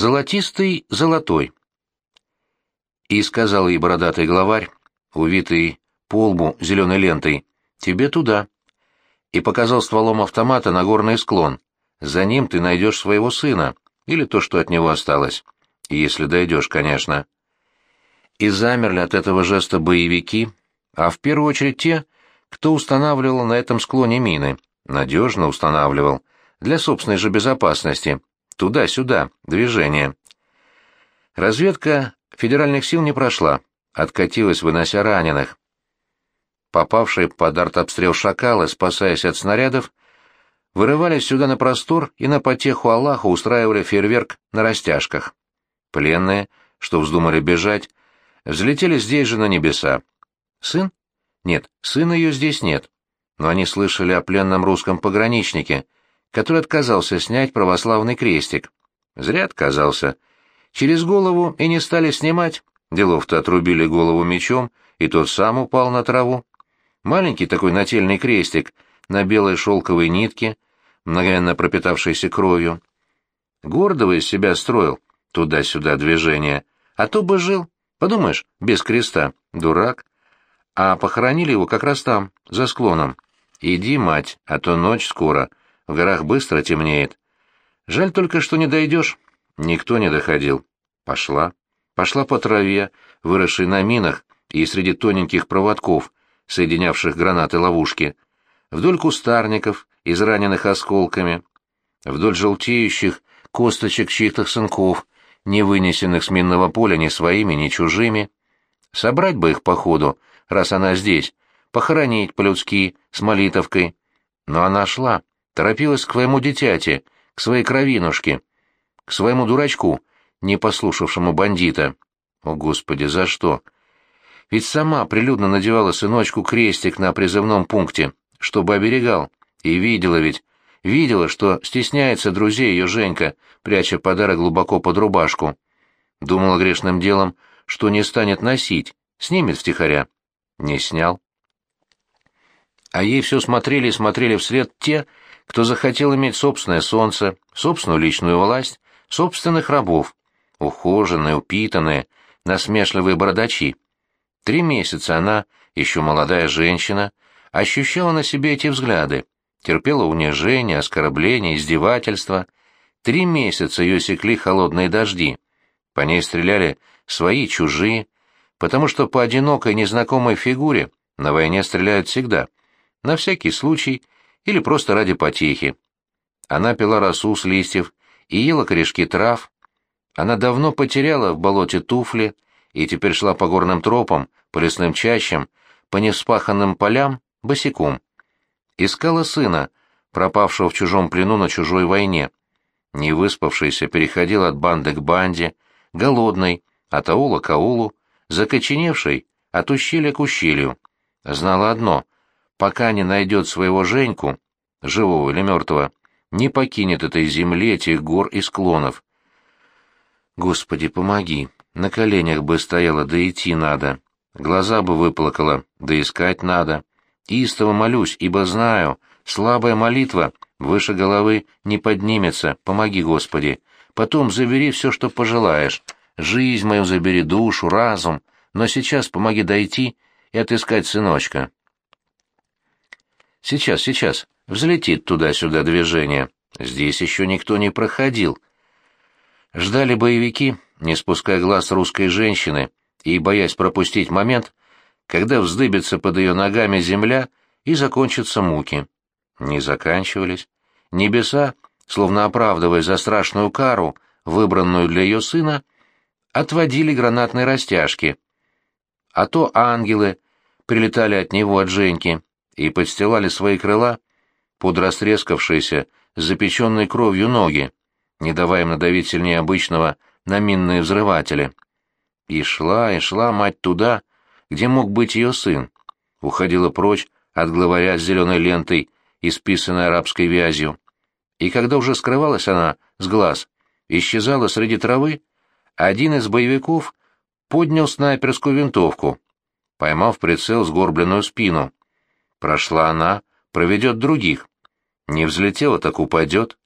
Золотистый золотой. И сказал ей бородатый главарь, увитый по лбу зеленой лентой, «Тебе туда». И показал стволом автомата на горный склон. За ним ты найдешь своего сына, или то, что от него осталось. Если дойдешь, конечно. И замерли от этого жеста боевики, а в первую очередь те, кто устанавливал на этом склоне мины. Надежно устанавливал. Для собственной же безопасности. Туда-сюда, движение. Разведка федеральных сил не прошла, откатилась, вынося раненых. Попавшие под артобстрел шакалы, спасаясь от снарядов, вырывались сюда на простор и на потеху Аллаха устраивали фейерверк на растяжках. Пленные, что вздумали бежать, взлетели здесь же на небеса. Сын? Нет, сына ее здесь нет. Но они слышали о пленном русском пограничнике, который отказался снять православный крестик. Зря отказался. Через голову и не стали снимать. Делов-то отрубили голову мечом, и тот сам упал на траву. Маленький такой нательный крестик на белой шелковой нитке, мгновенно пропитавшейся кровью. Гордого из себя строил, туда-сюда движение, а то бы жил, подумаешь, без креста, дурак. А похоронили его как раз там, за склоном. Иди, мать, а то ночь скоро, в горах быстро темнеет. Жаль только, что не дойдешь. Никто не доходил. Пошла. Пошла по траве, выросшей на минах и среди тоненьких проводков, соединявших гранаты-ловушки, вдоль кустарников, израненных осколками, вдоль желтеющих косточек чьих-то сынков, не вынесенных с минного поля ни своими, ни чужими. Собрать бы их по ходу, раз она здесь, похоронить по-людски, с молитовкой. Но она шла, торопилась к своему дитяти, к своей кровинушке, к своему дурачку, не послушавшему бандита. О, Господи, за что? Ведь сама прилюдно надевала сыночку крестик на призывном пункте, чтобы оберегал. И видела ведь, видела, что стесняется друзей ее Женька, пряча подарок глубоко под рубашку. Думала грешным делом, что не станет носить, снимет втихаря. Не снял. А ей все смотрели и смотрели вслед те, кто захотел иметь собственное солнце, собственную личную власть, собственных рабов, ухоженные, упитанные, насмешливые бородачи. Три месяца она, еще молодая женщина, ощущала на себе эти взгляды, терпела унижение, оскорбления, издевательства. Три месяца ее секли холодные дожди. По ней стреляли свои, чужие, потому что по одинокой незнакомой фигуре на войне стреляют всегда, на всякий случай или просто ради потехи. Она пила росу с листьев и ела корешки трав. Она давно потеряла в болоте туфли, и теперь шла по горным тропам, по лесным чащам, по невспаханным полям босиком. Искала сына, пропавшего в чужом плену на чужой войне. Не выспавшийся переходил от банды к банде, голодный, от аула к аулу, закоченевший, от ущелья к ущелью. Знала одно — пока не найдет своего Женьку, живого или мертвого, не покинет этой земли, этих гор и склонов. Господи, помоги, на коленях бы стояла, да идти надо. Глаза бы выплакала, да искать надо. Истово молюсь, ибо знаю, слабая молитва выше головы не поднимется, помоги, Господи. Потом забери все, что пожелаешь. Жизнь мою забери, душу, разум, но сейчас помоги дойти и отыскать сыночка. Сейчас, сейчас, взлетит туда-сюда движение. Здесь еще никто не проходил. Ждали боевики, не спуская глаз русской женщины и боясь пропустить момент, когда вздыбится под ее ногами земля и закончатся муки. Не заканчивались. Небеса, словно оправдывая за страшную кару, выбранную для ее сына, отводили гранатные растяжки. А то ангелы прилетали от него, от Женьки, и подстилали свои крыла под растрескавшиеся, запеченной кровью ноги, не давая им надавить сильнее обычного на минные взрыватели. И шла, и шла мать туда, где мог быть ее сын. Уходила прочь от главаря с зеленой лентой, исписанной арабской вязью. И когда уже скрывалась она с глаз, исчезала среди травы, один из боевиков поднял снайперскую винтовку, поймав прицел сгорбленную спину. Прошла она, проведет других. Не взлетела, так упадет.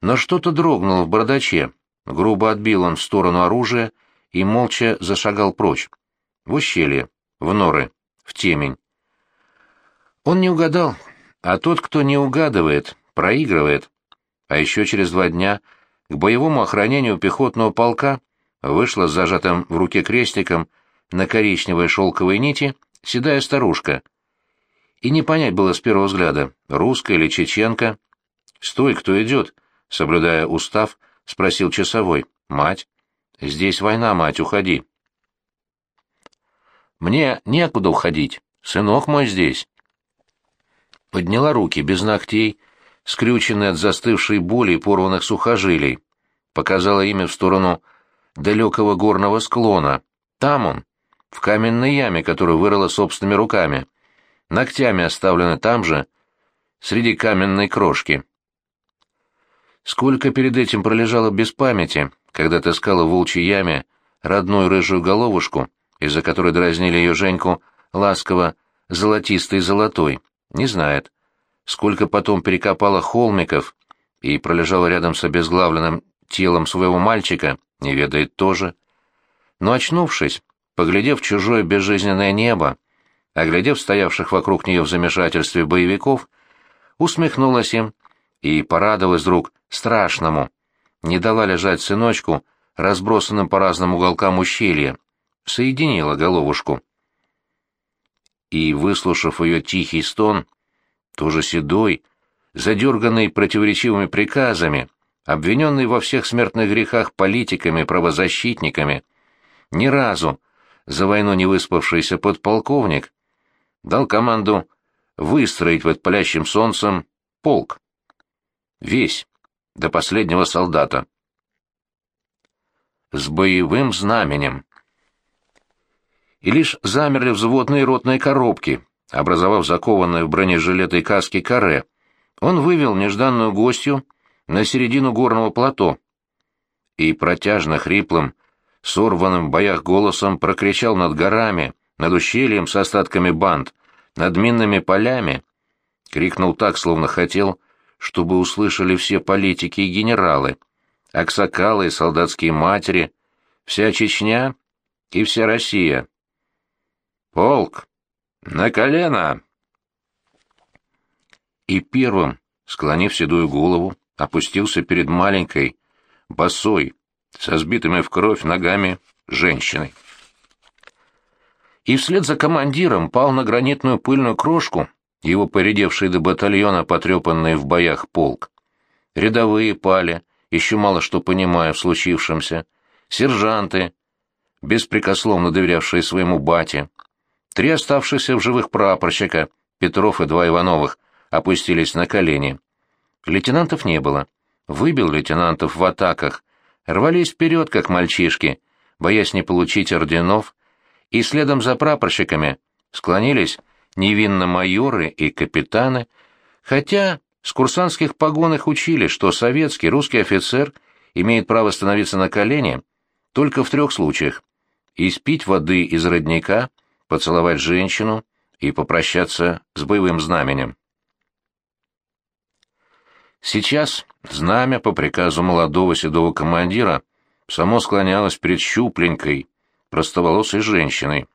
Но что-то дрогнуло в бардаче, Грубо отбил он в сторону оружия и молча зашагал прочь. В ущелье, в норы, в темень. Он не угадал, а тот, кто не угадывает, проигрывает. А еще через два дня к боевому охранению пехотного полка вышла с зажатым в руке крестиком на коричневой шелковой нити седая старушка. И не понять было с первого взгляда, русская или чеченка. «Стой, кто идет?» — соблюдая устав, спросил часовой. «Мать». «Здесь война, мать, уходи». «Мне некуда уходить. Сынок мой здесь». Подняла руки без ногтей, скрюченные от застывшей боли и порванных сухожилий. Показала имя в сторону далекого горного склона. Там он, в каменной яме, которую вырыла собственными руками. Ногтями оставлены там же, среди каменной крошки. Сколько перед этим пролежало без памяти, когда таскала в волчьей яме родную рыжую головушку, из-за которой дразнили ее Женьку ласково золотистой-золотой, не знает. Сколько потом перекопала холмиков и пролежала рядом с обезглавленным телом своего мальчика, не ведает тоже. Но очнувшись, поглядев чужое безжизненное небо, оглядев стоявших вокруг нее в замешательстве боевиков, усмехнулась им и порадовалась вдруг страшному, не дала лежать сыночку, разбросанным по разным уголкам ущелья, соединила головушку. И, выслушав ее тихий стон, тоже седой, задерганный противоречивыми приказами, обвиненный во всех смертных грехах политиками, правозащитниками, ни разу за войну не выспавшийся подполковник, дал команду выстроить под палящим солнцем полк. Весь, до последнего солдата. С боевым знаменем. И лишь замерли взводные ротные коробки, образовав закованное в бронежилеты и каски каре, он вывел нежданную гостью на середину горного плато и протяжно хриплым, сорванным в боях голосом прокричал над горами, над ущельем с остатками банд, над минными полями, крикнул так, словно хотел, чтобы услышали все политики и генералы, аксакалы и солдатские матери, вся Чечня и вся Россия. «Полк! На колено!» И первым, склонив седую голову, опустился перед маленькой, босой, со сбитыми в кровь ногами женщиной. И вслед за командиром пал на гранитную пыльную крошку его поредевший до батальона потрепанный в боях полк. Рядовые пали, еще мало что понимая в случившемся, сержанты, беспрекословно доверявшие своему бате, три оставшихся в живых прапорщика, Петров и два Ивановых, опустились на колени. Лейтенантов не было. Выбил лейтенантов в атаках, рвались вперед, как мальчишки, боясь не получить орденов, и следом за прапорщиками склонились невинно майоры и капитаны, хотя с курсантских погон их учили, что советский русский офицер имеет право становиться на колени только в трех случаях – испить воды из родника, поцеловать женщину и попрощаться с боевым знаменем. Сейчас знамя по приказу молодого седого командира само склонялось перед щупленькой, простоволосой женщиной.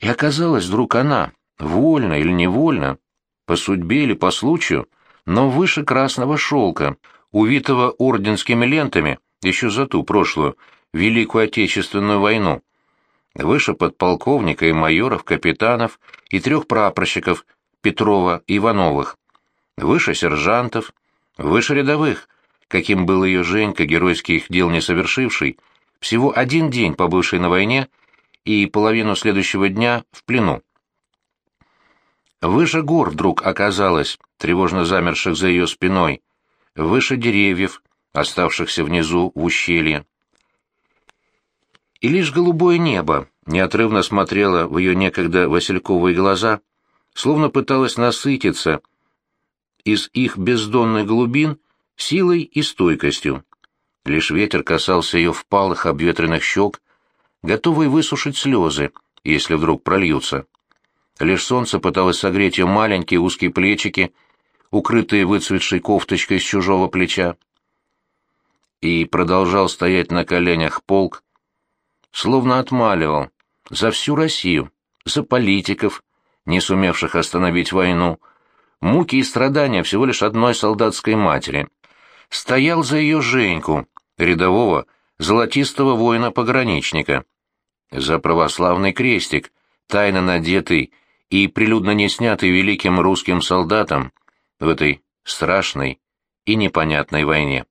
И оказалось, вдруг она, вольно или невольно, по судьбе или по случаю, но выше красного шелка, увитого орденскими лентами еще за ту прошлую, Великую Отечественную войну, выше подполковника и майоров, капитанов и трех прапорщиков Петрова и Ивановых, выше сержантов, выше рядовых, каким был ее Женька, геройских дел не совершивший, всего один день побывший на войне и половину следующего дня в плену. Выше гор вдруг оказалось, тревожно замерших за ее спиной, выше деревьев, оставшихся внизу в ущелье. И лишь голубое небо неотрывно смотрело в ее некогда васильковые глаза, словно пыталось насытиться из их бездонных глубин силой и стойкостью. Лишь ветер касался ее впалых обветренных щек, готовый высушить слезы, если вдруг прольются. Лишь солнце пыталось согреть ее маленькие узкие плечики, укрытые выцветшей кофточкой с чужого плеча. и продолжал стоять на коленях полк, словно отмаливал за всю Россию, за политиков, не сумевших остановить войну, муки и страдания всего лишь одной солдатской матери. Стоял за ее Женьку, рядового, золотистого воина-пограничника, за православный крестик, тайно надетый и прилюдно не снятый великим русским солдатом в этой страшной и непонятной войне.